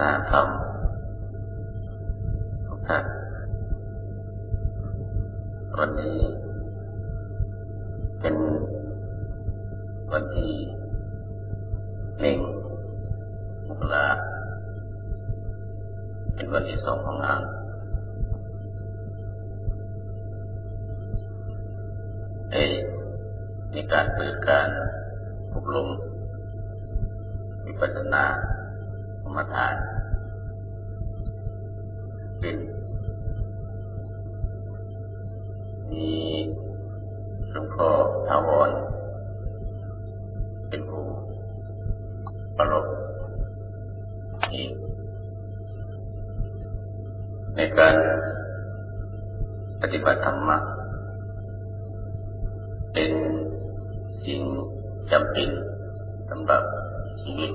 สาธรรมทุกท่านวันนี้เป็นวันที่หนึ่งมกราเป็นวันที่สองของงานเอ้ในการเปิดการอบรมวิปัสสนา รมฐาน เป็น มีหลวงพ่อทาวรเป็นผู้ประลบอีกในการปฏิบัติธรรมะเป็นสิ่งจำเป็นสำหรับชีวิต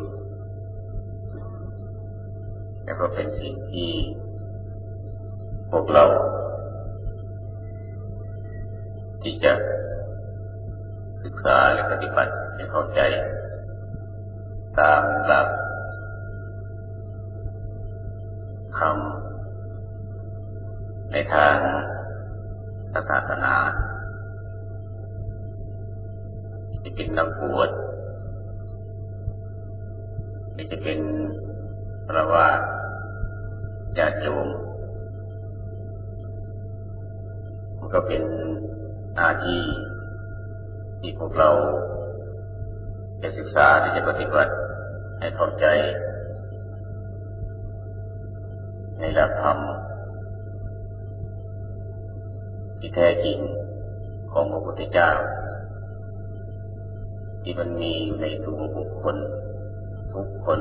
และก็เป็นสิ่งที่พวกเรา ที่จะศึกษาและปฏิบัติให้เข้าใจ ตามหลักคำในทางศาสนาจะเป็นนักบวชจะเป็นพระว่า ญาติโยมมันก็เป็นหน้าที่ที่พวกเราจะศึกษาที่จะปฏิบัติให้เข้าใจ ในหลักธรรมที่แท้จริงของพระพุทธเจ้า ที่มันมีอยู่ในตัวบุคคลทุกคน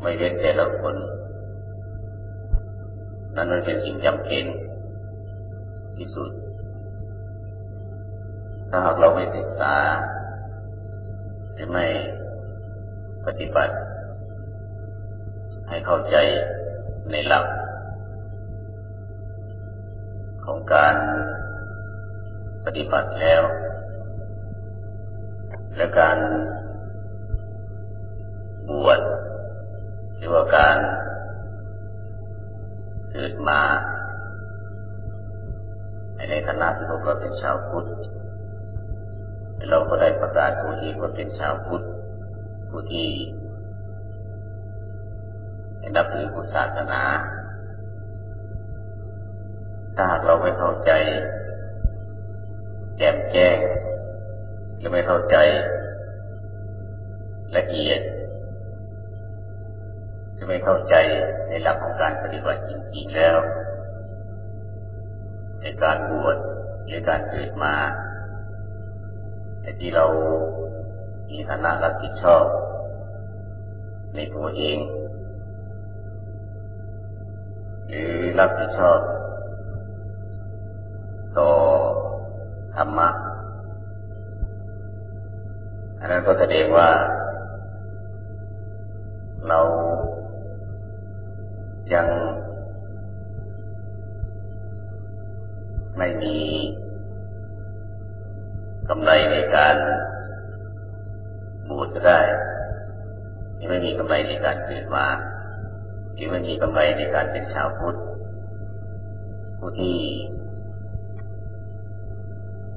ไม่เว้นแต่ละคนนั่นมันเป็นสิ่งจำเป็นที่สุด ถ้าหากเราไม่ศึกษา หรือไม่ปฏิบัติ ให้เข้าใจในหลัก ของการปฏิบัติแล้ว และการ หรือว่าการเกิดมาในฐานะที่พวกเราเป็นชาวพุทธเราก็ได้ประกาศตัวเองว่าเป็นชาวพุทธผู้ที่นับถือพุทธศาสนา ถ้าหากเราไม่เข้าใจแจ่มแจ้งหรือไม่เข้าใจละเอียด หรือไม่เข้าใจในหลักของการปฏิบัติจริงๆแล้ว ในการบวชหรือการเกิดมาแต่ที่เรามีฐานะรับผิดชอบ ในตัวเอง หรือรับผิดชอบ ต่อธรรมะอันนั้นก็แสดงว่า ไรในการเกิดมายังไม่มีกำไรในการเป็นชาวพุทธผู้ที่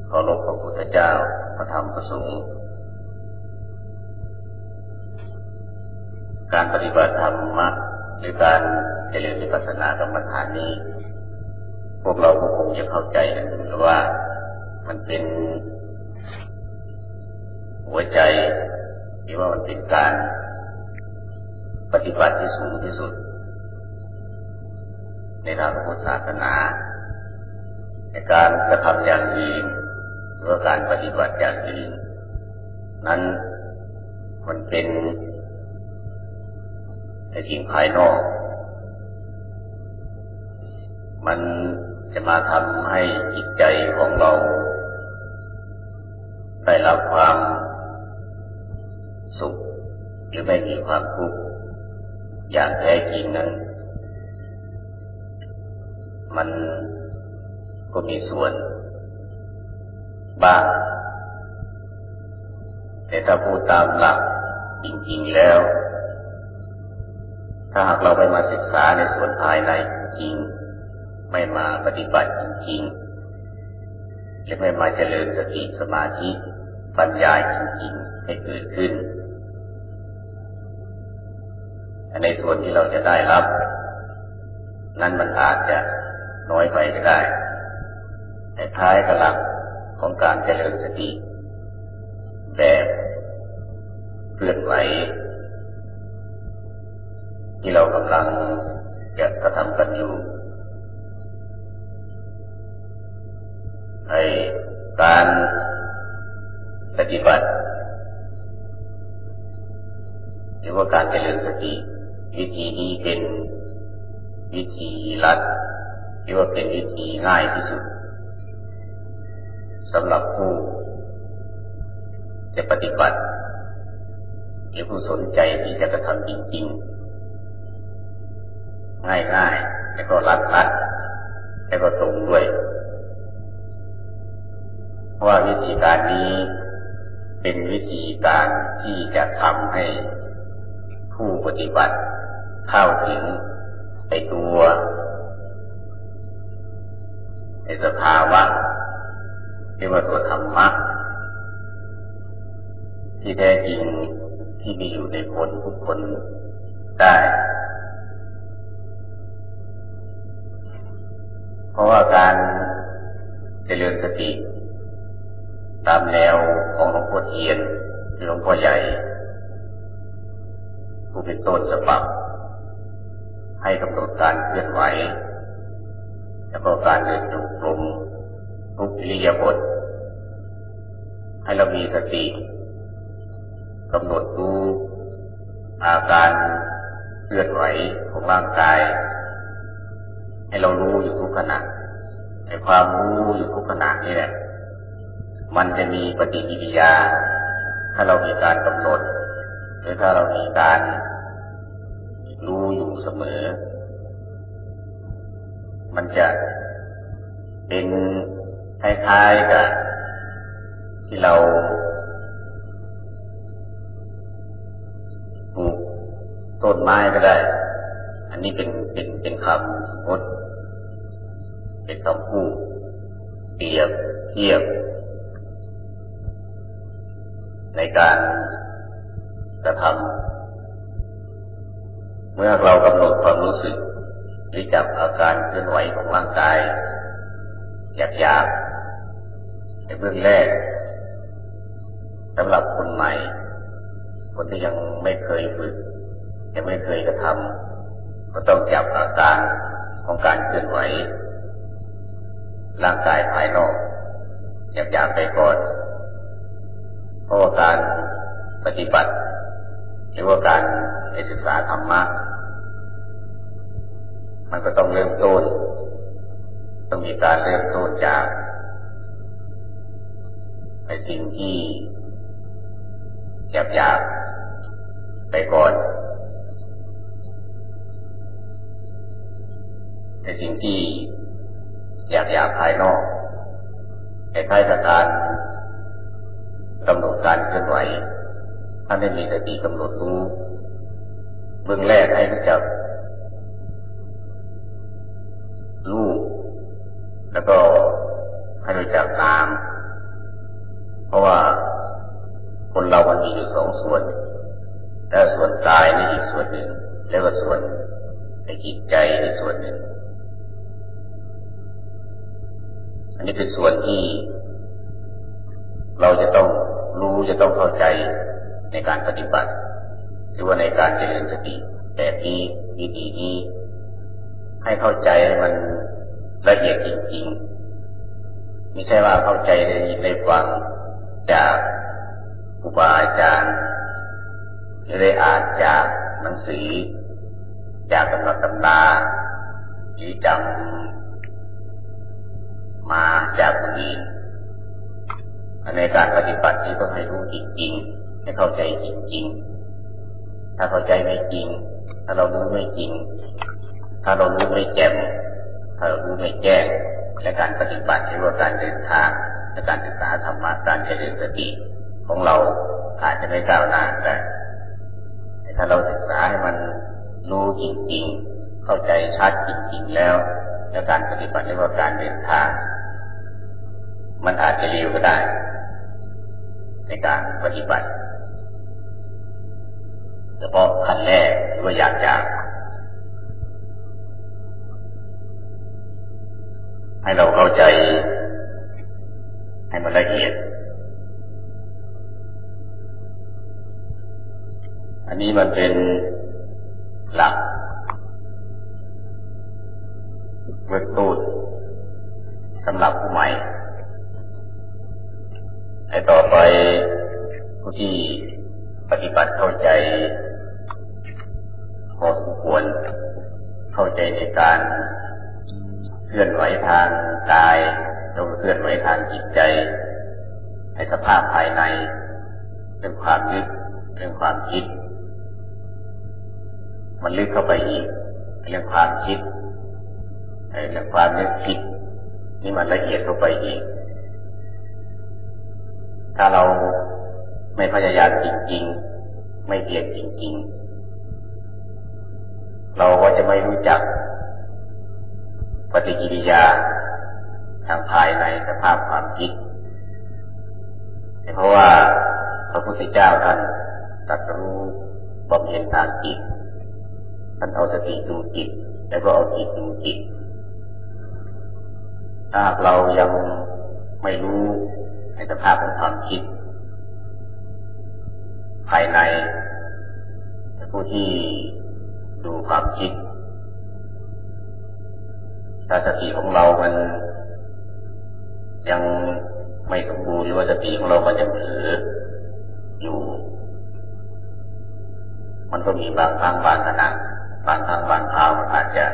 เคารพพระพุทธเจ้าพระธรรมพระสงฆ์การปฏิบัติธรรมะหรือการเจริญวิปัสสนากรรมฐานนี้ พวกเราก็คงจะเข้าใจกันว่ามันเป็นหัวใจที่ว่ามันเป็นการ ปฏิบัติที่สูงที่สุด ในทางพุทธศาสนา ในการกระทำอย่างอื่นหรือการปฏิบัติอย่างอื่นนั้นมันเป็นในสิ่งภายนอก มันจะมาทำให้จิตใจของเรา ได้รับความสุข หรือไม่มีความทุกข์ อย่างแท้จริงนั้น มันก็มีส่วน บ้าง แต่ถ้าพูดตามหลักจริงๆแล้ว ถ้าหากเราไม่มาศึกษาในส่วนภายในจริง ไม่มาปฏิบัติจริงๆและไม่มาเจริญสติสมาธิปัญญาจริงๆให้เกิดขึ้น ในส่วนที่เราจะได้รับ นั้นมันอาจจะน้อยไปก็ได้แต่ท้ายกำลังของการเจริญสติแบบเคลื่อนไหวที่เรากำลังจะกระทำกันอยู่ในการปฏิบัติหรือว่าการเจริญสติ วิธีนี้เป็นวิธีลัดหรือว่าเป็นวิธีง่ายที่สุดสำหรับผู้จะปฏิบัติหรือผู้สนใจที่จะกระทำจริงๆ ง่ายๆแล้วก็รัดรัดแล้วก็ตรงด้วย เพราะว่าวิธีการนี้เป็นวิธีการที่จะทำให้ผู้ปฏิบัติ เข้าถึงในตัวในสภาวะที่ว่าตัวธรรมะที่แท้จริงที่มีอยู่ในคนทุกคนได้ เพราะว่าการเจริญสติ ตามแนวของหลวงพ่อเทียนหรือหลวงพ่อใหญ่ผู้เป็นต้นฉบับ ให้กำหนดการเคลื่อนไหว แล้วก็การเดินจงกรมทุกอิริยาบถให้เรามีสติกำหนดดูอาการเคลื่อนไหวของร่างกาย ให้เรารู้อยู่ทุกขณะในความรู้อยู่ทุกขณะนี่แหละมันจะมีปฏิกิริยา ถ้าเรามีการกำหนด หรือถ้าเรามีการ รู้อยู่เสมอ มันจะเป็นคล้ายๆกับที่เราปลูกต้นไม้ก็ได้ อันนี้เป็นเป็นเป็นคำสมมติ เป็นคำพูดเปรียบเทียบ ในการกระทำ เมื่อเรากำหนดความรู้สึกหรือจับอาการเคลื่อนไหวของร่างกายหยาบๆในเบื้องแรกสำหรับคนใหม่ คนที่ยังไม่เคยฝึกยังไม่เคยกระทำก็ต้องจับอาการของการเคลื่อนไหว ร่างกายภายนอกหยาบๆไปก่อนเพราะการปฏิบัติ หรือว่าการศึกษาธรรมะ มันก็ต้องเริ่มต้น ต้องมีการเริ่มต้นจากในสิ่งที่หยาบหยาบไปก่อน ในสิ่งที่หยาบหยาบภายนอกในท้ายกับการกำหนดการเคลื่อนไหวถ้าไม่มีสติกำหนดรู้เบื้องแรกให้รู้จัก วนหนึ่ง แล้วก็ส่วนในจิตใจในส่วนหนึ่ง อันนี้เป็นส่วนที่ เราจะต้องรู้จะต้องเข้าใจในการปฏิบัติ หรือว่าในการเจริญสติแบบนี้วิธีนี้ให้เข้าใจให้มันละเอียดจริงๆไม่ใช่ว่าเข้าใจในในฟังจากครูบาอาจารย์หรือได้อ่านจาก หนังสือ จากตำรับตำราหรือจำมาจากคนอื่นในการปฏิบัตินี้ต้องให้รู้จริงๆให้เข้าใจจริงๆ ถ้าเข้าใจไม่จริง ถ้าเรารู้ไม่จริง ถ้าเรารู้ไม่แจ่มถ้าเรารู้ไม่แจ้ง และการปฏิบัติหรือว่าการเดินทางและการศึกษาธรรมะการเจริญสติของเราอาจจะไม่ก้าวหน้าได้ ถ้าเราศึกษาให้มันรู้จริงๆ เข้าใจชัดจริงๆแล้ว แล้วการปฏิบัติเรียกว่าการเดินทาง มันอาจจะเร็วก็ได้ ในการปฏิบัติเฉพาะขั้นแรกหรือว่าอยากอยากให้เราเข้าใจให้มันละเอียด อันนี้มันเป็นหลักเบื้องต้นสำหรับผู้ใหม่ให้ต่อไปผู้ที่ปฏิบัติเข้าใจพอสมควรเข้าใจในการเคลื่อนไหวทางกายต้องเคลื่อนไหวทางจิตใจให้สภาพภายในเรื่องความนึกเรื่องความคิด มันลึกเข้าไปอีกเรื่องความคิดเรื่องความนึกคิด นี่มันละเอียดเข้าไปอีก ถ้าเราไม่พยายามจริง ๆ ไม่เพียรจริง ๆ เราก็จะไม่รู้จัก ปฏิกิริยาทางภายในสภาพความคิด เพราะว่าพระพุทธเจ้าท่านตรัสรู้บำเพ็ญทางจิต ท่านเอาสติดูจิต แล้วก็เอาจิตดูจิตถ้าเรายังไม่รู้ในสภาพของความคิด ภายในผู้ที่ดูความคิดถ้าสติของเรามันยังไม่สมบูรณ์หรือว่าสติของเรามันยังเผลออยู่ มันก็มีบางครั้งบางขณะ บางครั้งบางคราวมันอาจจะ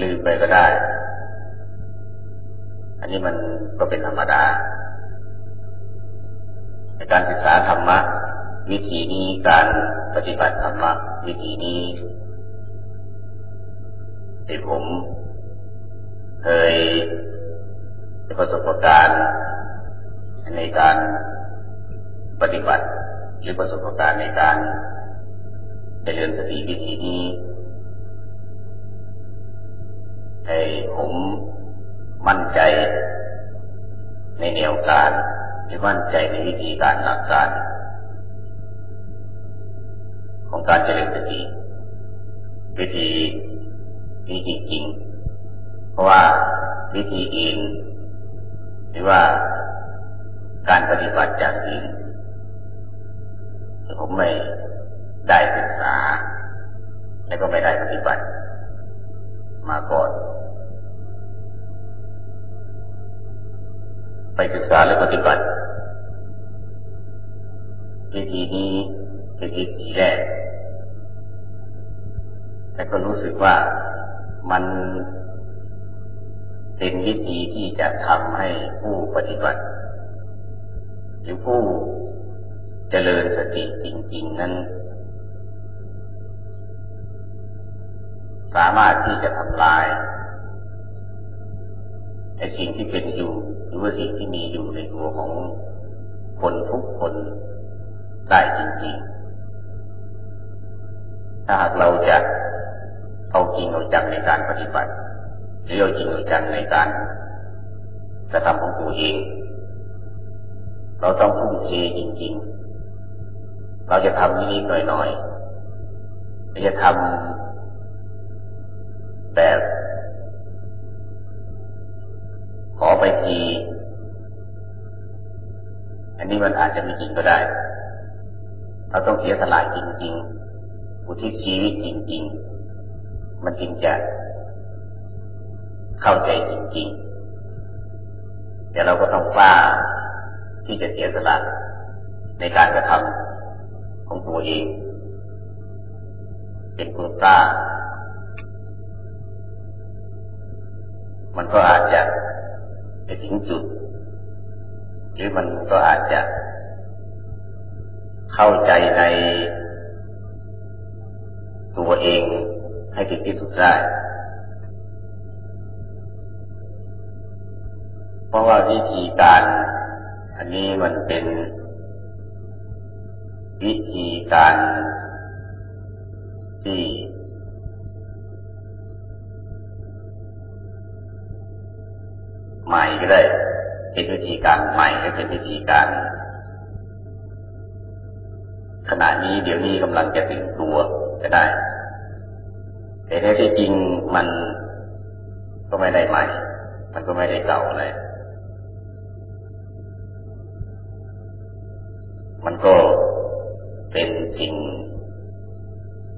ลืมไปก็ได้ อันนี้มันก็เป็นธรรมดาในการศึกษาธรรมะ วิธีนี้การปฏิบัติธรรมะวิธีนี้ที่ผมเคยประสบการณ์ในการปฏิบัติหรือประสบการณ์ในการ เจริญสติวิธีนี้ให้ผมมั่นใจในแนวการหรือมั่นใจในวิธีการหลักการ ของการเจริญสติวิธีนี้จริงๆ เพราะว่าวิธีอื่นหรือว่าการปฏิบัติจากอื่นผมไม่ ได้ศึกษา และก็ไม่ได้ปฏิบัติ มาก่อน ไปศึกษาและปฏิบัติวิธีนี้เป็นวิธีแรก แต่ก็รู้สึกว่ามันเป็นวิธีที่จะทำให้ผู้ปฏิบัติหรือผู้เจริญสติจริง ๆ นั้น สามารถที่จะทำลายไอ้สิ่งที่เป็นอยู่หรือว่าสิ่งที่มีอยู่ในตัวของคนทุกคนได้จริงๆ ถ้าหากเราจะเอาจริงเอาจังในการปฏิบัติหรือเอาจริงเอาจังในการกระทำของตัวเอง เราต้องทุ่มเทจริง ๆ เราจะทำนิดๆหน่อยๆเราจะทำ แบบขอไปทีอันนี้มันอาจจะไม่จริงก็ได้ เราต้องเสียสละจริงๆอุทิศชีวิตจริง ๆ มันจึงจะเข้าใจจริงๆ แต่เราก็ต้องกล้าที่จะเสียสละในการกระทำของตัวเอง เป็นคนกล้า มันก็อาจจะไปถึงจุด หรือมันก็อาจจะเข้าใจในตัวเองให้ถึงที่สุดได้ เพราะว่าวิธีการ อันนี้มันเป็นวิธีการที่ ใหม่ก็ได้เป็นวิธีการใหม่ก็เป็นวิธีการ ขณะนี้เดี๋ยวนี้กำลังจะตื่นตัวก็ได้ แต่แท้ที่จริงมันก็ไม่ได้ใหม่ มันก็ไม่ได้เก่าอะไรมันก็เป็นสิ่ง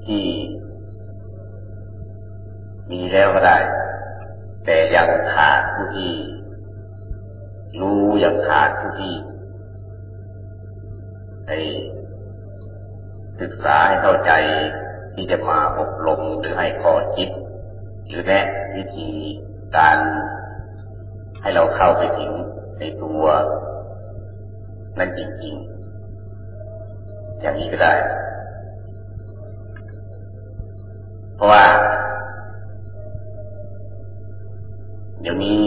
ที่มีแล้วก็ได้ แต่ยังขาดผู้ที่ รู้อยังขาดผู้ที่ให้ศึกษาให้เข้าใจที่จะมาอบรมหรือให้ข้อคิด หรือแนะวิธีการให้เราเข้าไปถึงในตัวนั่นจริงๆ อย่างนี้ก็ได้ เพราะว่า เดี๋ยวนี้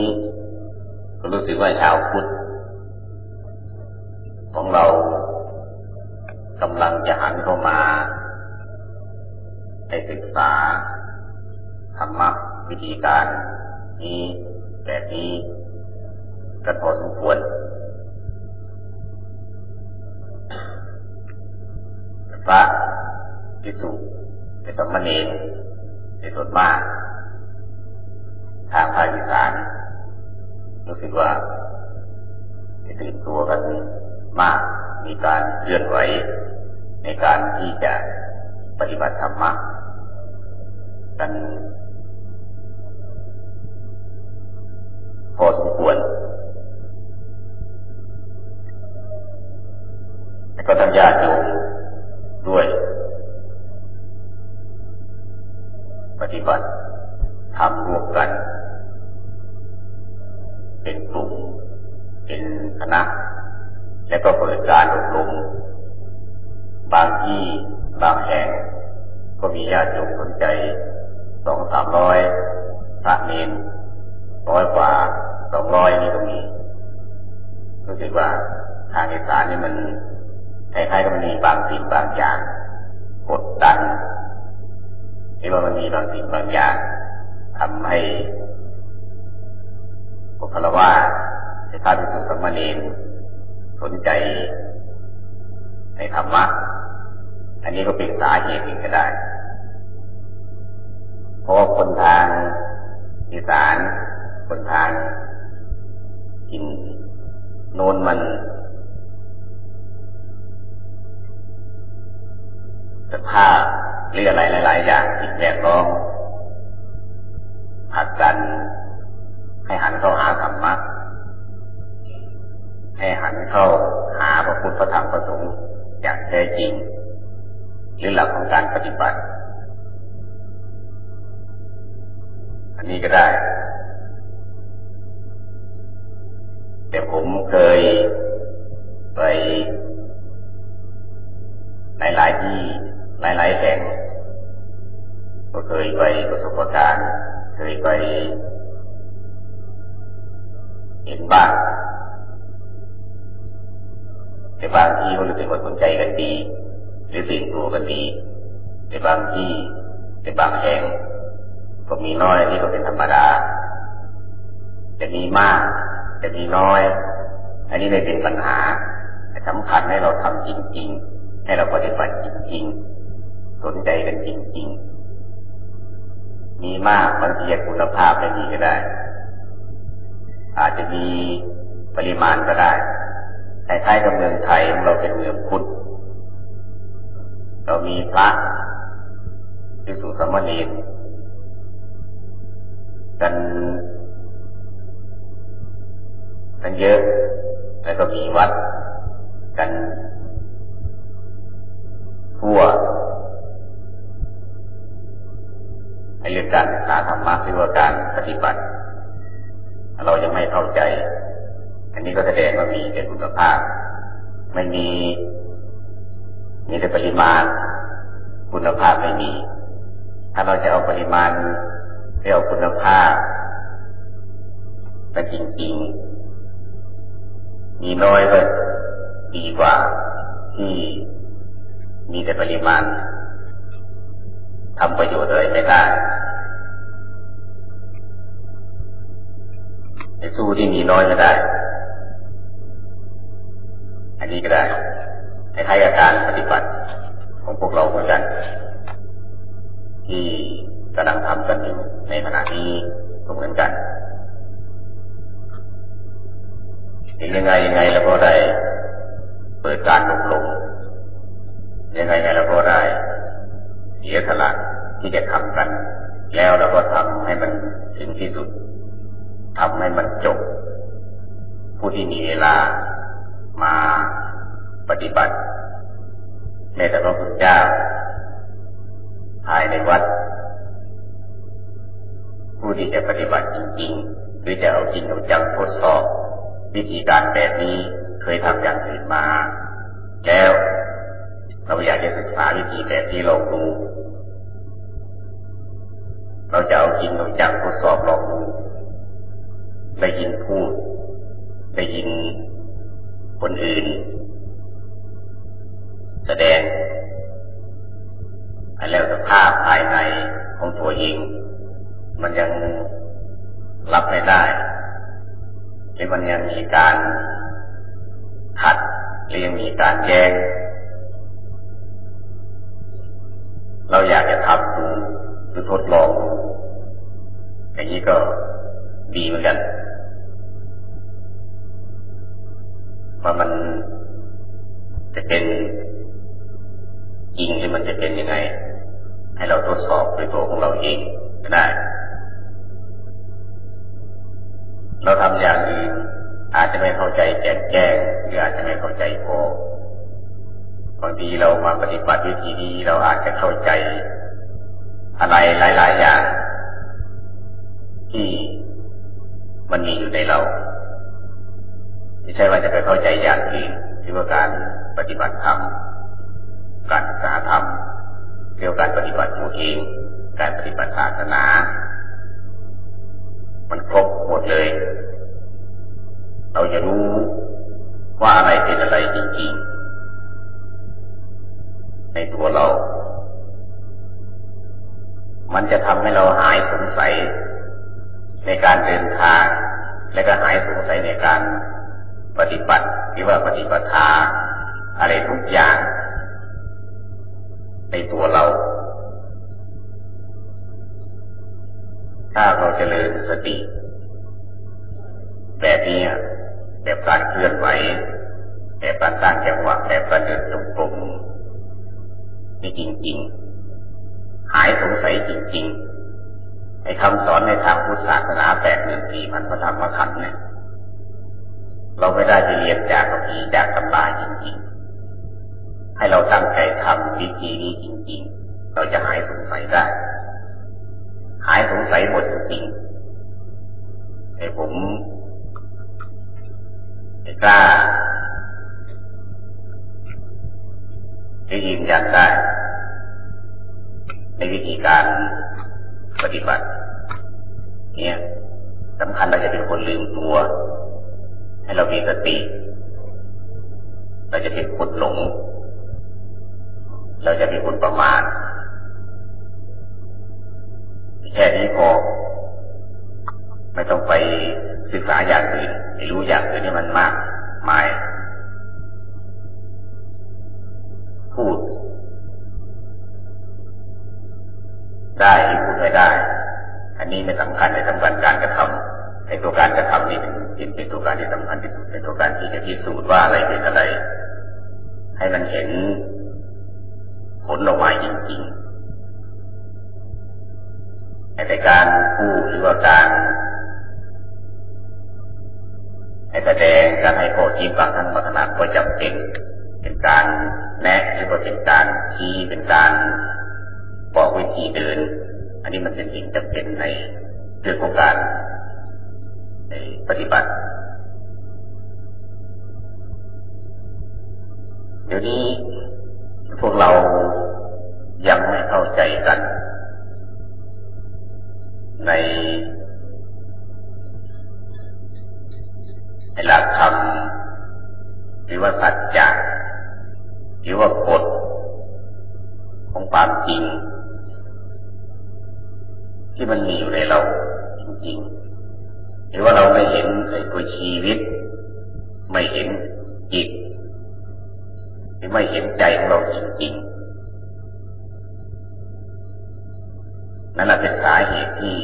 รู้สึกว่าชาวพุทธของเรากำลังจะหันเข้ามาให้ศึกษาธรรมะวิธีการนี้แบบนี้กันพอสมควรพระพิสุในสมณีในส่วนมาก ทางภาคอีสาน รู้สึกว่าตื่นตัวกันมาก มีการเคลื่อนไหว ในการที่จะปฏิบัติธรรมะกันพอสมควรก็ทำญาติโยมด้วย ปฏิบัติทำร่วมกัน เป็นกลุ่ม เป็นคณะ และก็เปิดการอบรมบางที่บางแห่ง ก็มีญาติโยมสนใจสองสามร้อยพระเนนร้อยกว่าสองร้อยนี่ก็มีรู้สึกว่าทางอีสานนี่มันคล้ายๆกับมันมีบางสิ่งบางอย่างกดดันที่ว่ามันมีบางสิ่งบางอย่างทำให้ วกคารวะในพระภิกษุสมณีสนใจในธรรมะ อันนี้ก็เป็นสาเหตุหนึ่งก็ได้ เพราะคนทางอีสาน คนทางกินโน้นมันสภาพเรื่องอะไรหลาย ๆ อย่างที่แวดล้อมผักดัน ให้หันเข้าหาธรรมะให้หันเข้าหาพระพุทธพระธรรมพระสงฆ์อย่างแท้จริง หรือหลักของการปฏิบัติ อันนี้ก็ได้ แต่ผมเคยไปหลายๆที่หลายๆแห่งก็เคยไปประสบการณ์ เคยไป เห็นบ้างแต่บางที่ก็รู้สึกว่าสนใจกันดี หรือตื่นตัวกันดี แต่บางที่แต่บางแห่งก็มีน้อยนี่ก็เป็นธรรมดาจะมีมากจะมีน้อย อันนี้ไม่เป็นปัญหาสำคัญให้เราทำจริง ๆ ให้เราปฏิบัติจริง ๆ สนใจกันจริง ๆ มีมากบางทีคุณภาพไม่มีก็ได้ อาจจะมีปริมาณก็ได้คล้ายๆกับเมืองไทยเราเป็นเมืองพุทธเรามีพระพิสุสมณีกันกันเยอะ แล้วก็มีวัดกันทั่วในเรื่องการศึกษาธรรมะหรือว่าการปฏิบัติ เรายังไม่เข้าใจ อันนี้ก็แสดงว่ามีแต่คุณภาพ ไม่มี มีแต่ปริมาณ คุณภาพไม่มี ถ้าเราจะเอาปริมาณไปเอาคุณภาพแต่จริงๆ มีน้อยก็ดีกว่าที่มีแต่ปริมาณทำประโยชน์อะไรไม่ได้ ไอ้สู้ที่มีน้อยไม่ได้ อันนี้ก็ได้คล้ายๆกับการปฏิบัติของพวกเราเหมือนกัน ที่กำลังทำกันอยู่ในขณะนี้ก็เหมือนกันถึงยังไงยังไงเราก็ได้ เปิดการลงลงยังไงไงเราก็ได้เสียสละที่จะทำกัน แล้วเราก็ทำให้มันถึงที่สุด ทำให้มันจบ ผู้ที่มีเวลามาปฏิบัติแม้แต่พระพุทธเจ้าภายในวัด ผู้ที่จะปฏิบัติจริงๆ หรือจะเอาจริงเอาจังทดสอบ วิธีการแบบนี้เคยทำอย่างอื่นมา แล้วเราอยากจะศึกษาวิธีแบบที่เราดูเราจะเอาจริงเอาจังทดสอบลองดู ได้ยินพูด ได้ยินคนอื่น แสดงแล้วสภาพภายในของตัวเอง มันยังรับไม่ได้หรือมันยังมีการขัดหรือยังมีการแย้งเราอยากจะทำดูหรือทดลองดูอย่างนี้ก็ดีเหมือนกัน ว่ามันจะเป็นจริงหรือมันจะเป็นยังไง ให้เราทดสอบด้วยตัวของเราเองก็ได้ เราทำอย่างอื่นอาจจะไม่เข้าใจแจ่มแจ้งหรืออาจจะไม่เข้าใจพอบางทีเรามาปฏิบัติวิธีนี้เราอาจจะเข้าใจ อะไรหลาย ๆ อย่าง ที่มันมีอยู่ในเรา ไม่ใช่ว่าจะไปเข้าใจอย่างอื่นที่ว่าการปฏิบัติธรรม การศึกษาธรรม เกี่ยวกับการปฏิบัติตัวเอง การปฏิบัติศาสนา มันครบหมดเลย เราจะรู้ว่าอะไรเป็นอะไรจริงๆ ในตัวเรา มันจะทำให้เราหายสงสัยในการเดินทาง และก็หายสงสัยในการ ปฏิบัติหรือว่าปฏิปทาอะไรทุกอย่าง ในตัวเรา ถ้าเราจเจริญสติ แบบนี้แบบการเคลื่อนไหวแบบการตั้งจังหวะแบบการเดินจงกรมนี่จริง ๆ หายสงสัยจริง ๆ ในคำสอนในทางพุทธศาสนาแปดหนึ่งสี่พันพระธรรมขันธ์เนี่ย เราไม่ได้ไปเรียนจากกับผีจากตำราจริงๆ ให้เราตั้งใจทำวิธีนี้จริงๆ เราจะหายสงสัยได้ หายสงสัยหมดจริงๆแต่ผมไม่กล้าจะยืนยันได้ ในวิธีการปฏิบัติ เนี่ยสำคัญเราจะเป็นคนลืมตัว ให้เรามีสติเราจะเป็นคนหลง เราจะเป็นคนประมาทแค่นี้พอไม่ต้องไปศึกษาอย่างอื่นไม่รู้อย่างอื่นนี่มันมากมาย พูด ได้พูดไม่ได้ อันนี้ไม่สำคัญในสำคัญการกระทำในตัวการกระทำนี่เป็น เป็นตัวการที่สำคัญที่สุดเป็นตัวการที่จะพิสูจน์ว่าอะไรเป็นอะไร ให้มันเห็นผลออกมาจริงๆในการพูดหรือว่าการให้แสดงการให้โพธิบางท่านบางขนาดก็จำเป็น เป็นการแนะหรือว่าเป็นการชี้เป็นการบอกวิธีเดิน อันนี้มันเป็นสิ่งจำเป็นในเรื่องของการ ปฏิบัติ เดี๋ยวนี้ ชีวิต ไม่เห็นจิตหรือไม่เห็นใจของเราจริงๆนั่นแหละเป็นสาเหตุที่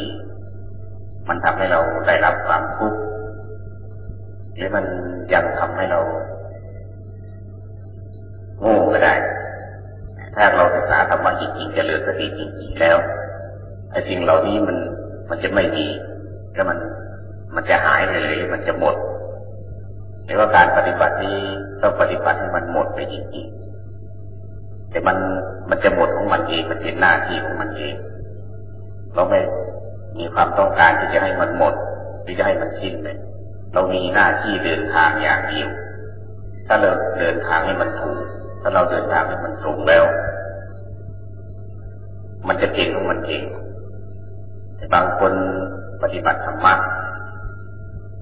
มันทำให้เราได้รับความทุกข์หรือมันยังทำให้เราโง่ก็ได้ ถ้าเราศึกษาธรรมะจริงๆจะเลือสติจริงๆแล้วไอ้สิ่งเหล่านี้มันมันจะไม่มีแล้วมัน มันจะหายไปเลยมันจะหมดหรือว่าการปฏิบัตินี้ต้องปฏิบัติให้มันหมดไปจริงๆแต่มันมันจะหมดของมันเองมันเป็นหน้าที่ของมันเองเราไม่มีความต้องการที่จะให้มันหมดหรือจะให้มันสิ้นเลยเรามีหน้าที่เดินทางอย่างเดียว ถ้าเราเดินทางให้มันถูก ถ้าเราเดินทางให้มันตรงแล้ว มันจะเก่งของมันเองแต่บางคนปฏิบัติธรรมะ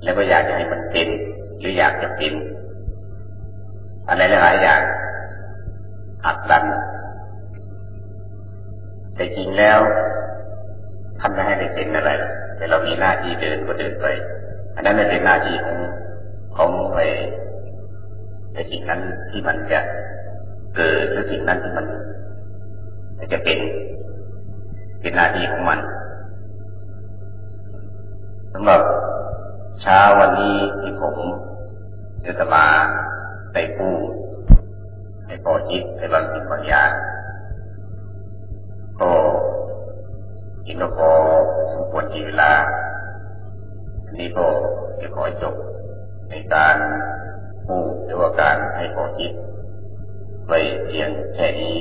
แล้วก็อยากจะให้มันเป็นหรืออยากจะเป็นอะไรหลายอย่างหักดันแต่จริงแล้วทำไม่ให้ได้เป็นอะไร แต่เรามีหน้าที่เดินก็เดินไป อันนั้นเป็นหน้าที่ของของไปแต่สิ่งนั้นที่มันจะเกิดหรือสิ่งนั้นที่มันจะเป็นเป็นหน้าที่ของมันสำหรับ เช้าวันนี้ที่ผมจะมาได้พูดให้พอจิตในบางสิ่งบางอย่างก็คิดว่าพอสมควรที่เวลา อันนี้ก็จะขอจบในการพูดหรือว่าการให้พอจิตไว้เพียงแค่นี้